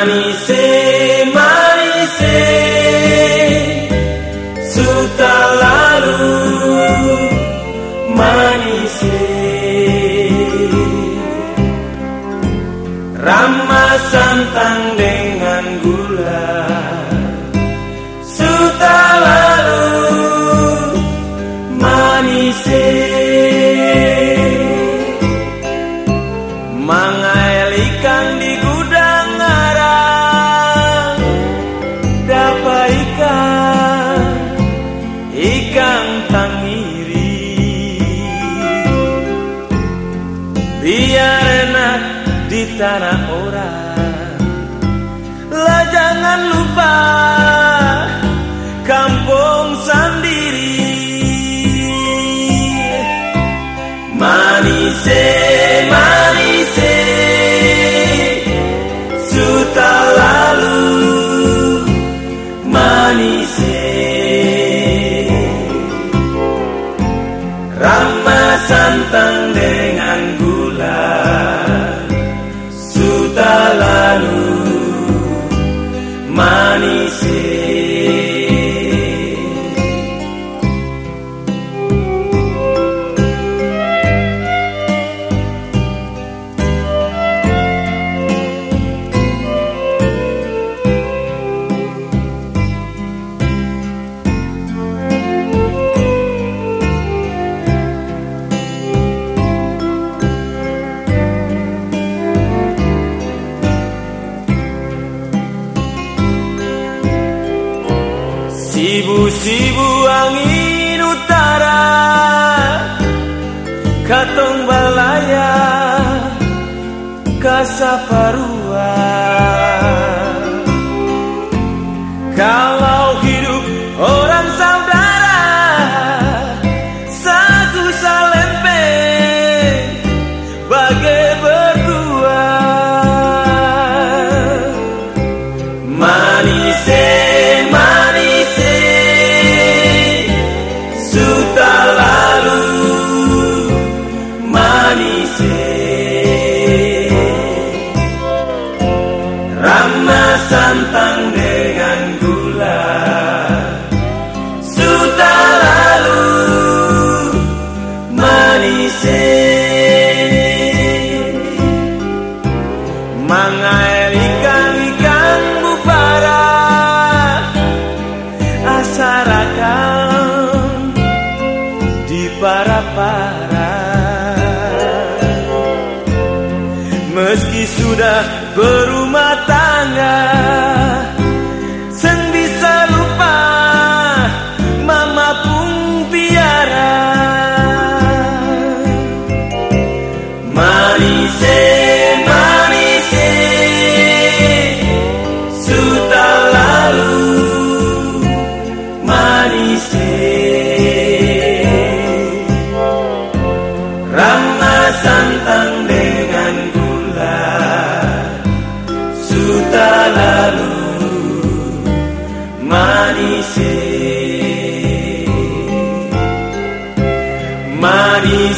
Manise, manise Suta lalu manise Ramah santang dengan gula Suta lalu manise Manga kang tangiri Biar enak di tanah orang. Lah jangan lupa kampung sendiri. Manisnya Sunday. Sibu-sibu angin utara Katong balaya Kasaparu kelaparan Meski sudah berumah tangga